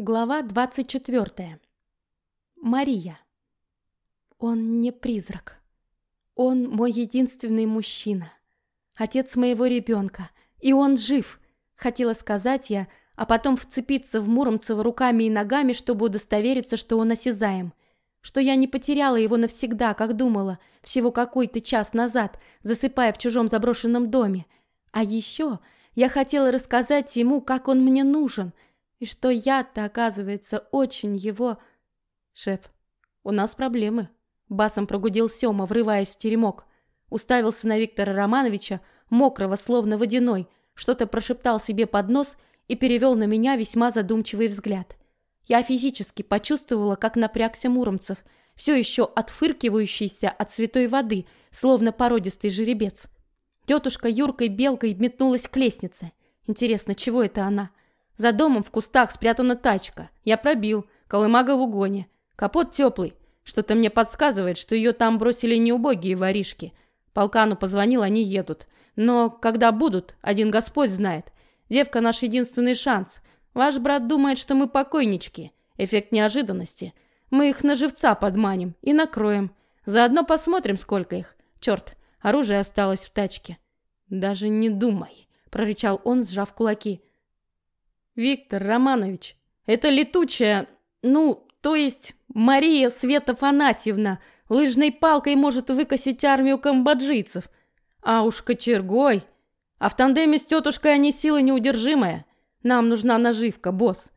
Глава 24. Мария. Он не призрак. Он мой единственный мужчина. Отец моего ребенка. И он жив, хотела сказать я, а потом вцепиться в Муромцева руками и ногами, чтобы удостовериться, что он осязаем. Что я не потеряла его навсегда, как думала, всего какой-то час назад, засыпая в чужом заброшенном доме. А еще я хотела рассказать ему, как он мне нужен – и что я-то, оказывается, очень его... Шеф, у нас проблемы. Басом прогудел Сёма, врываясь в теремок. Уставился на Виктора Романовича, мокрого, словно водяной, что-то прошептал себе под нос и перевел на меня весьма задумчивый взгляд. Я физически почувствовала, как напрягся Муромцев, все еще отфыркивающийся от святой воды, словно породистый жеребец. Тетушка Юркой белкой метнулась к лестнице. Интересно, чего это она? За домом в кустах спрятана тачка. Я пробил. Колымага в угоне. Капот теплый. Что-то мне подсказывает, что ее там бросили не убогие воришки. Полкану позвонил, они едут. Но когда будут, один Господь знает. Девка наш единственный шанс. Ваш брат думает, что мы покойнички. Эффект неожиданности. Мы их на живца подманим и накроем. Заодно посмотрим, сколько их. Черт, оружие осталось в тачке. Даже не думай, прорычал он, сжав кулаки. Виктор Романович, это летучая, ну, то есть Мария Света Фанасьевна лыжной палкой может выкосить армию камбоджийцев. А уж кочергой. А в тандеме с тетушкой они сила неудержимая. Нам нужна наживка, босс.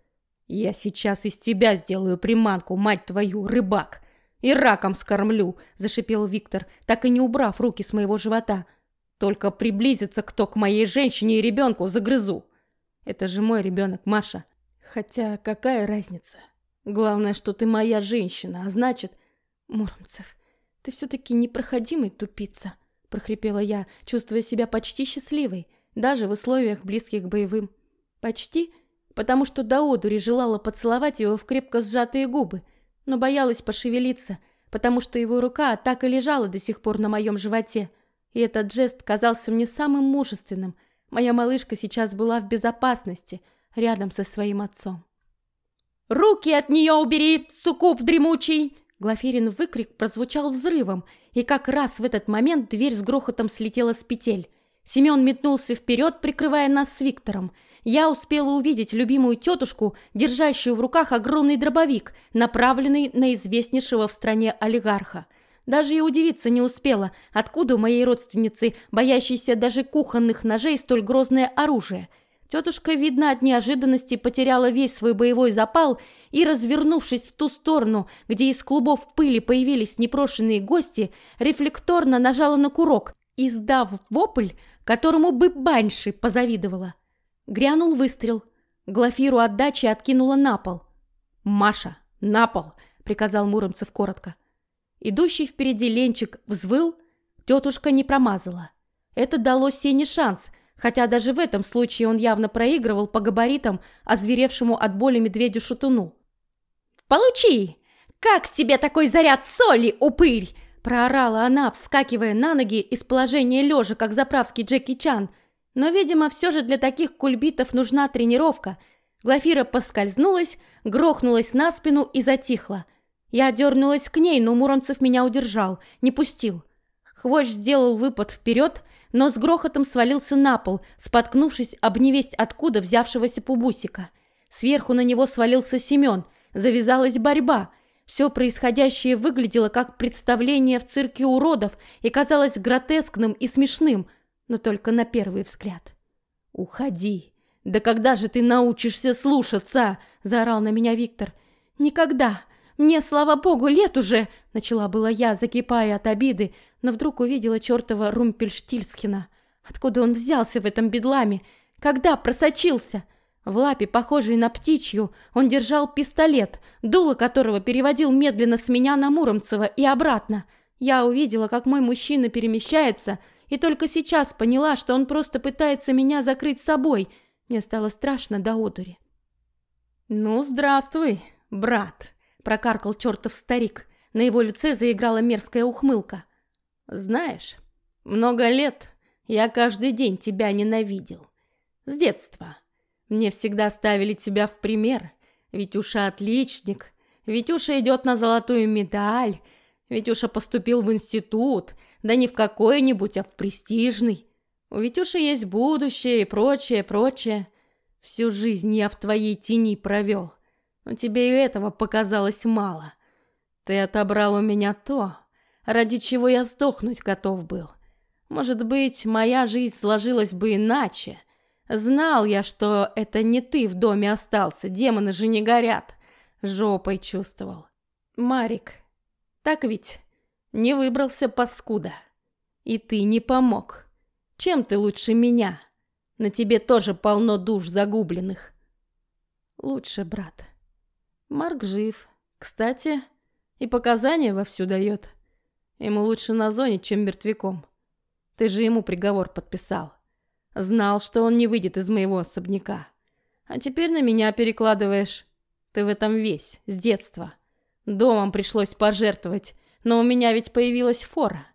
Я сейчас из тебя сделаю приманку, мать твою, рыбак. И раком скормлю, зашипел Виктор, так и не убрав руки с моего живота. Только приблизиться кто к моей женщине и ребенку загрызу. Это же мой ребенок, Маша. Хотя какая разница? Главное, что ты моя женщина, а значит... Муромцев, ты все-таки непроходимый тупица, прохрипела я, чувствуя себя почти счастливой, даже в условиях близких к боевым. Почти, потому что до одури желала поцеловать его в крепко сжатые губы, но боялась пошевелиться, потому что его рука так и лежала до сих пор на моем животе, и этот жест казался мне самым мужественным – Моя малышка сейчас была в безопасности, рядом со своим отцом. «Руки от нее убери, суккуб дремучий!» Глафирин выкрик прозвучал взрывом, и как раз в этот момент дверь с грохотом слетела с петель. Семен метнулся вперед, прикрывая нас с Виктором. Я успела увидеть любимую тетушку, держащую в руках огромный дробовик, направленный на известнейшего в стране олигарха – даже и удивиться не успела, откуда у моей родственницы, боящейся даже кухонных ножей, столь грозное оружие. Тетушка, видно, от неожиданности потеряла весь свой боевой запал и, развернувшись в ту сторону, где из клубов пыли появились непрошенные гости, рефлекторно нажала на курок, издав вопль, которому бы баньши позавидовала. Грянул выстрел. Глафиру отдачи откинула на пол. «Маша, на пол!» — приказал Муромцев коротко. Идущий впереди Ленчик взвыл, тетушка не промазала. Это дало Сене шанс, хотя даже в этом случае он явно проигрывал по габаритам озверевшему от боли медведю-шатуну. «Получи! Как тебе такой заряд соли, упырь!» проорала она, вскакивая на ноги из положения лежа, как заправский Джеки Чан. Но, видимо, все же для таких кульбитов нужна тренировка. Глафира поскользнулась, грохнулась на спину и затихла. Я дернулась к ней, но Муромцев меня удержал, не пустил. Хвощ сделал выпад вперед, но с грохотом свалился на пол, споткнувшись об невесть откуда взявшегося пубусика. Сверху на него свалился Семен. Завязалась борьба. Все происходящее выглядело как представление в цирке уродов и казалось гротескным и смешным, но только на первый взгляд. «Уходи! Да когда же ты научишься слушаться?» – заорал на меня Виктор. «Никогда! Мне, слава богу, лет уже!» — начала была я, закипая от обиды, но вдруг увидела чертова Румпельштильскина. Откуда он взялся в этом бедламе? Когда просочился? В лапе, похожей на птичью, он держал пистолет, дуло которого переводил медленно с меня на Муромцева и обратно. Я увидела, как мой мужчина перемещается, и только сейчас поняла, что он просто пытается меня закрыть собой. Мне стало страшно до одури. «Ну, здравствуй, брат!» Прокаркал чертов старик. На его лице заиграла мерзкая ухмылка. Знаешь, много лет я каждый день тебя ненавидел. С детства. Мне всегда ставили тебя в пример. Витюша отличник, Витюша идет на золотую медаль, Витюша поступил в институт, да не в какой-нибудь, а в престижный. У Витюши есть будущее и прочее, прочее. Всю жизнь я в твоей тени провел, но тебе и этого показалось мало. Ты отобрал у меня то, ради чего я сдохнуть готов был. Может быть, моя жизнь сложилась бы иначе. Знал я, что это не ты в доме остался, демоны же не горят. Жопой чувствовал. Марик, так ведь? Не выбрался паскуда. И ты не помог. Чем ты лучше меня? На тебе тоже полно душ загубленных. Лучше, брат. Марк жив. Кстати, и показания вовсю дает. Ему лучше на зоне, чем мертвяком. Ты же ему приговор подписал. Знал, что он не выйдет из моего особняка. А теперь на меня перекладываешь. Ты в этом весь, с детства. Домом пришлось пожертвовать, но у меня ведь появилась фора.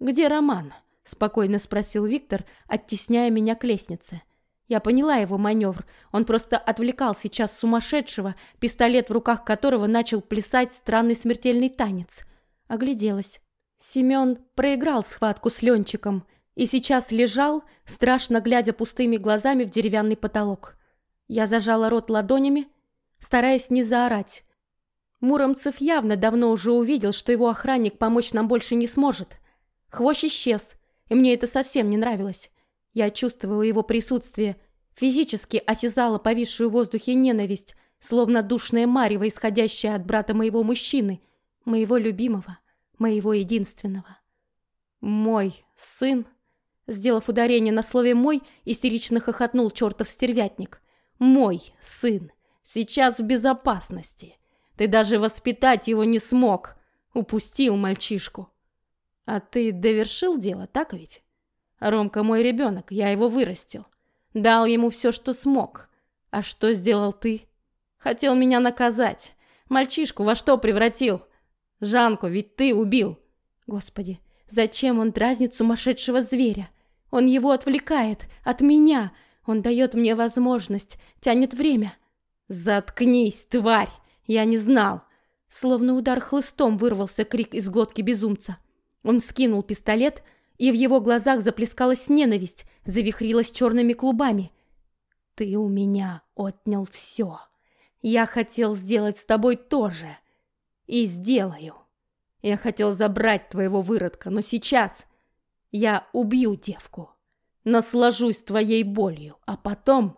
Где Роман? спокойно спросил Виктор, оттесняя меня к лестнице. Я поняла его маневр. Он просто отвлекал сейчас сумасшедшего, пистолет в руках которого начал плясать странный смертельный танец. Огляделась. Семен проиграл схватку с Ленчиком и сейчас лежал, страшно глядя пустыми глазами в деревянный потолок. Я зажала рот ладонями, стараясь не заорать. Муромцев явно давно уже увидел, что его охранник помочь нам больше не сможет. Хвощ исчез, и мне это совсем не нравилось. Я чувствовала его присутствие, физически осязала повисшую в воздухе ненависть, словно душная марево, исходящая от брата моего мужчины, моего любимого, моего единственного. Мой сын, сделав ударение на слове «мой», истерично хохотнул чертов стервятник. Мой сын сейчас в безопасности. Ты даже воспитать его не смог. Упустил мальчишку. А ты довершил дело, так ведь? Ромка мой ребенок, я его вырастил. Дал ему все, что смог. А что сделал ты? Хотел меня наказать. Мальчишку во что превратил? Жанку ведь ты убил. Господи, зачем он дразнит сумасшедшего зверя? Он его отвлекает от меня. Он дает мне возможность, тянет время. Заткнись, тварь! Я не знал. Словно удар хлыстом вырвался крик из глотки безумца. Он скинул пистолет, и в его глазах заплескалась ненависть, завихрилась черными клубами. Ты у меня отнял все. Я хотел сделать с тобой то же. И сделаю. Я хотел забрать твоего выродка, но сейчас я убью девку. Наслажусь твоей болью, а потом...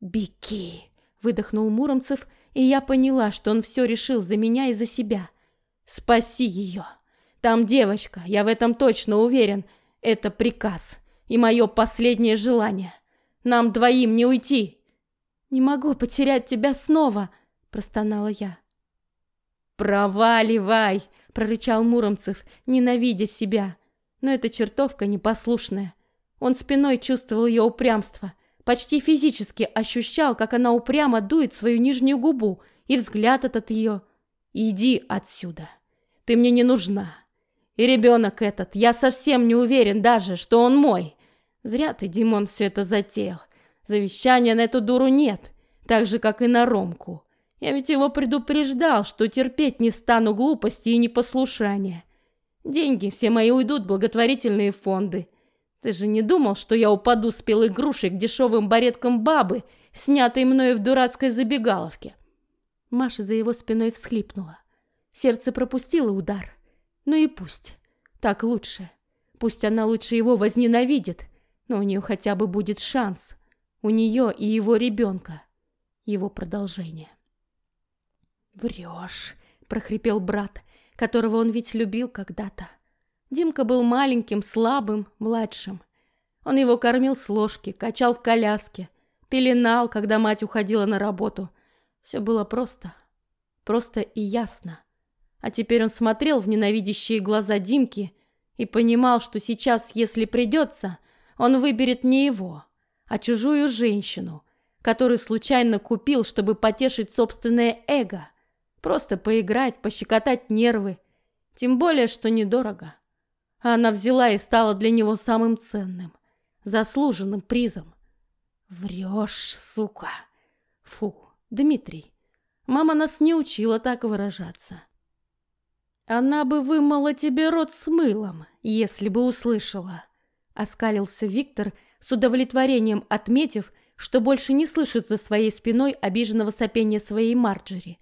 Беги, выдохнул Муромцев, и я поняла, что он все решил за меня и за себя. Спаси ее. Там девочка, я в этом точно уверен. Это приказ и мое последнее желание. Нам двоим не уйти. Не могу потерять тебя снова, простонала я. Проваливай, прорычал Муромцев, ненавидя себя. Но эта чертовка непослушная. Он спиной чувствовал ее упрямство, почти физически ощущал, как она упрямо дует свою нижнюю губу, и взгляд этот ее. Иди отсюда. Ты мне не нужна. И ребенок этот, я совсем не уверен даже, что он мой. Зря ты, Димон, все это затеял. Завещания на эту дуру нет, так же, как и на Ромку. Я ведь его предупреждал, что терпеть не стану глупости и непослушания. Деньги все мои уйдут в благотворительные фонды. Ты же не думал, что я упаду с пилой грушей к дешевым бареткам бабы, снятой мною в дурацкой забегаловке? Маша за его спиной всхлипнула. Сердце пропустило удар. Ну и пусть. Так лучше. Пусть она лучше его возненавидит, но у нее хотя бы будет шанс. У нее и его ребенка. Его продолжение. «Врешь», — прохрипел брат, которого он ведь любил когда-то. Димка был маленьким, слабым, младшим. Он его кормил с ложки, качал в коляске, пеленал, когда мать уходила на работу. Все было просто. Просто и ясно. А теперь он смотрел в ненавидящие глаза Димки и понимал, что сейчас, если придется, он выберет не его, а чужую женщину, которую случайно купил, чтобы потешить собственное эго, просто поиграть, пощекотать нервы, тем более, что недорого. А она взяла и стала для него самым ценным, заслуженным призом. Врешь, сука. Фу, Дмитрий, Мама нас не учила так выражаться. Она бы вымыла тебе рот с мылом, если бы услышала. Оскалился Виктор, с удовлетворением отметив, что больше не слышит за своей спиной обиженного сопения своей Марджери.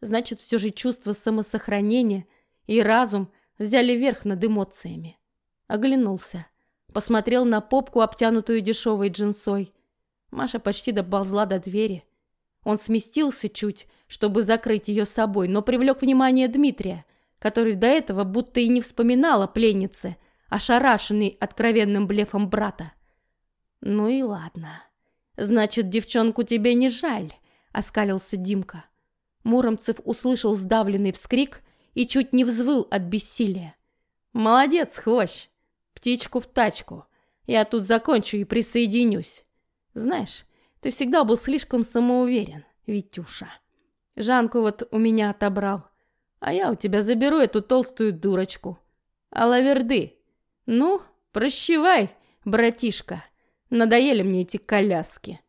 Значит, все же чувство самосохранения и разум взяли верх над эмоциями. Оглянулся. Посмотрел на попку, обтянутую дешевой джинсой. Маша почти доползла до двери. Он сместился чуть, чтобы закрыть ее собой, но привлек внимание Дмитрия, который до этого будто и не вспоминал о пленнице, ошарашенный откровенным блефом брата. «Ну и ладно. Значит, девчонку тебе не жаль», — оскалился Димка. Муромцев услышал сдавленный вскрик и чуть не взвыл от бессилия. «Молодец, хвощ! Птичку в тачку. Я тут закончу и присоединюсь. Знаешь, ты всегда был слишком самоуверен, Витюша. Жанку вот у меня отобрал, а я у тебя заберу эту толстую дурочку. Алаверды. Ну, прощевай, братишка. Надоели мне эти коляски.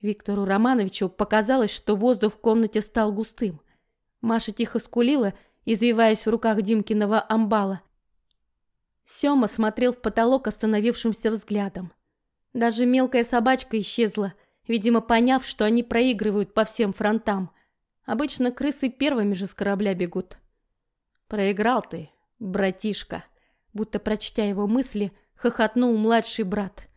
Виктору Романовичу показалось, что воздух в комнате стал густым. Маша тихо скулила, извиваясь в руках Димкиного амбала. Сёма смотрел в потолок остановившимся взглядом. Даже мелкая собачка исчезла, видимо, поняв, что они проигрывают по всем фронтам. Обычно крысы первыми же с корабля бегут. Проиграл ты, братишка, будто прочтя его мысли, хохотнул младший брат.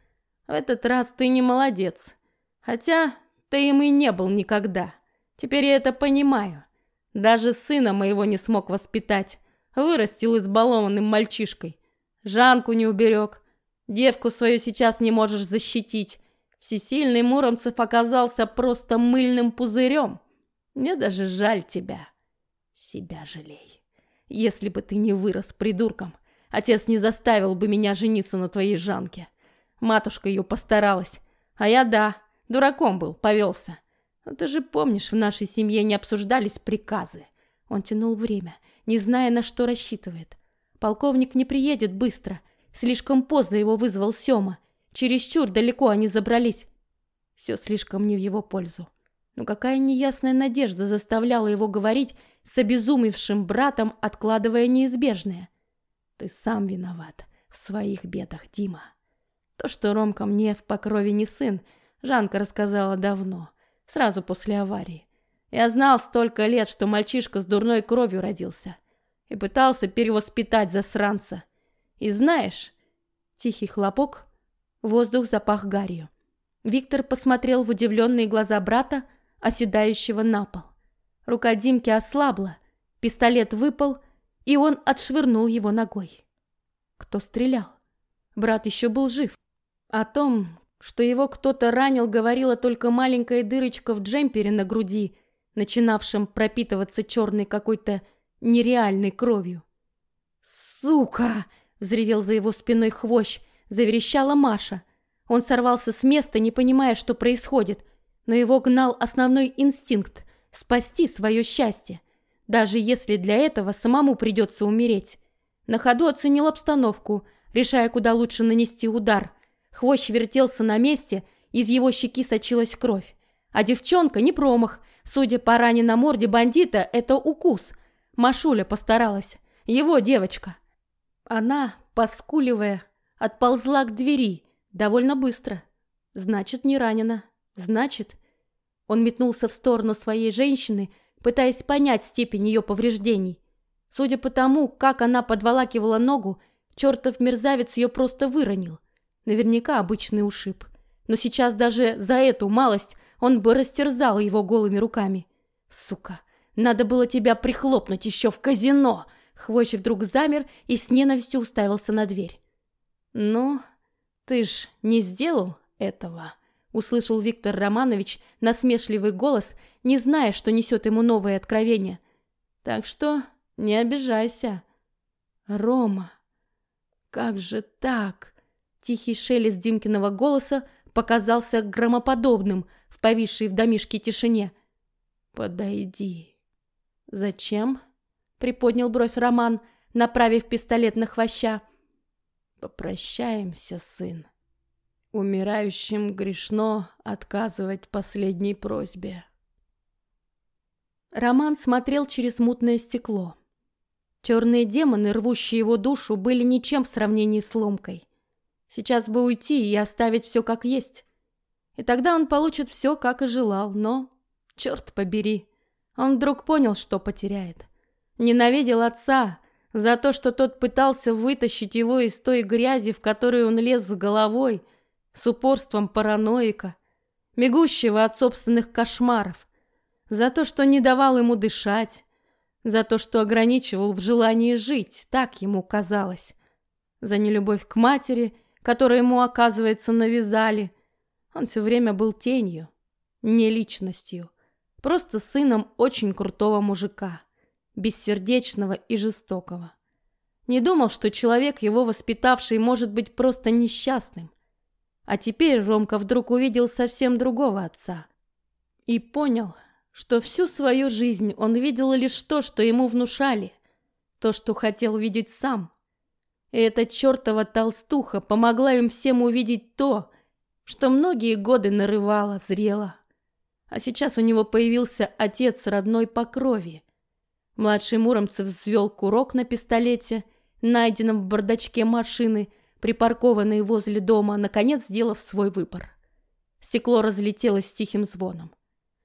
В этот раз ты не молодец. Хотя ты им и не был никогда. Теперь я это понимаю. Даже сына моего не смог воспитать. Вырастил избалованным мальчишкой. Жанку не уберег. Девку свою сейчас не можешь защитить. Всесильный Муромцев оказался просто мыльным пузырем. Мне даже жаль тебя. Себя жалей. Если бы ты не вырос придурком, отец не заставил бы меня жениться на твоей Жанке. Матушка ее постаралась. А я, да, Дураком был, повелся. Но ты же помнишь, в нашей семье не обсуждались приказы. Он тянул время, не зная, на что рассчитывает. Полковник не приедет быстро. Слишком поздно его вызвал Сёма. Чересчур далеко они забрались. Все слишком не в его пользу. Но какая неясная надежда заставляла его говорить с обезумевшим братом, откладывая неизбежное. Ты сам виноват в своих бедах, Дима. То, что Ромка мне в покрове не сын, Жанка рассказала давно, сразу после аварии. Я знал столько лет, что мальчишка с дурной кровью родился. И пытался перевоспитать засранца. И знаешь, тихий хлопок, воздух запах гарью. Виктор посмотрел в удивленные глаза брата, оседающего на пол. Рука Димки ослабла, пистолет выпал, и он отшвырнул его ногой. Кто стрелял? Брат еще был жив. О том, что его кто-то ранил, говорила только маленькая дырочка в джемпере на груди, начинавшем пропитываться черной какой-то нереальной кровью. «Сука!» — взревел за его спиной хвощ, заверещала Маша. Он сорвался с места, не понимая, что происходит, но его гнал основной инстинкт — спасти свое счастье, даже если для этого самому придется умереть. На ходу оценил обстановку, решая, куда лучше нанести удар — Хвощ вертелся на месте, из его щеки сочилась кровь. А девчонка не промах. Судя по ране на морде бандита, это укус. Машуля постаралась. Его девочка. Она, поскуливая, отползла к двери довольно быстро. Значит, не ранена. Значит... Он метнулся в сторону своей женщины, пытаясь понять степень ее повреждений. Судя по тому, как она подволакивала ногу, чертов мерзавец ее просто выронил. Наверняка обычный ушиб. Но сейчас даже за эту малость он бы растерзал его голыми руками. Сука, надо было тебя прихлопнуть еще в казино. Хвощ вдруг замер и с ненавистью уставился на дверь. Ну, ты ж не сделал этого, услышал Виктор Романович насмешливый голос, не зная, что несет ему новое откровение. Так что не обижайся. Рома, как же так? Тихий шелест Димкиного голоса показался громоподобным в повисшей в домишке тишине. «Подойди». «Зачем?» — приподнял бровь Роман, направив пистолет на хвоща. «Попрощаемся, сын. Умирающим грешно отказывать последней просьбе». Роман смотрел через мутное стекло. Черные демоны, рвущие его душу, были ничем в сравнении с ломкой. Сейчас бы уйти и оставить все как есть. И тогда он получит все, как и желал, но... Черт побери! Он вдруг понял, что потеряет. Ненавидел отца за то, что тот пытался вытащить его из той грязи, в которую он лез с головой, с упорством параноика, бегущего от собственных кошмаров, за то, что не давал ему дышать, за то, что ограничивал в желании жить, так ему казалось, за нелюбовь к матери, которую ему, оказывается, навязали. Он все время был тенью, не личностью, просто сыном очень крутого мужика, бессердечного и жестокого. Не думал, что человек, его воспитавший, может быть просто несчастным. А теперь Ромка вдруг увидел совсем другого отца и понял, что всю свою жизнь он видел лишь то, что ему внушали, то, что хотел видеть сам. И эта чертова толстуха помогла им всем увидеть то, что многие годы нарывала, зрела. А сейчас у него появился отец родной по крови. Младший Муромцев взвел курок на пистолете, найденном в бардачке машины, припаркованной возле дома, наконец сделав свой выбор. Стекло разлетелось с тихим звоном.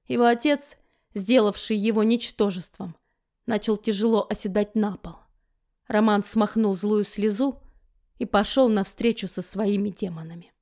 Его отец сделавший его ничтожеством, начал тяжело оседать на пол. Роман смахнул злую слезу и пошел навстречу со своими демонами.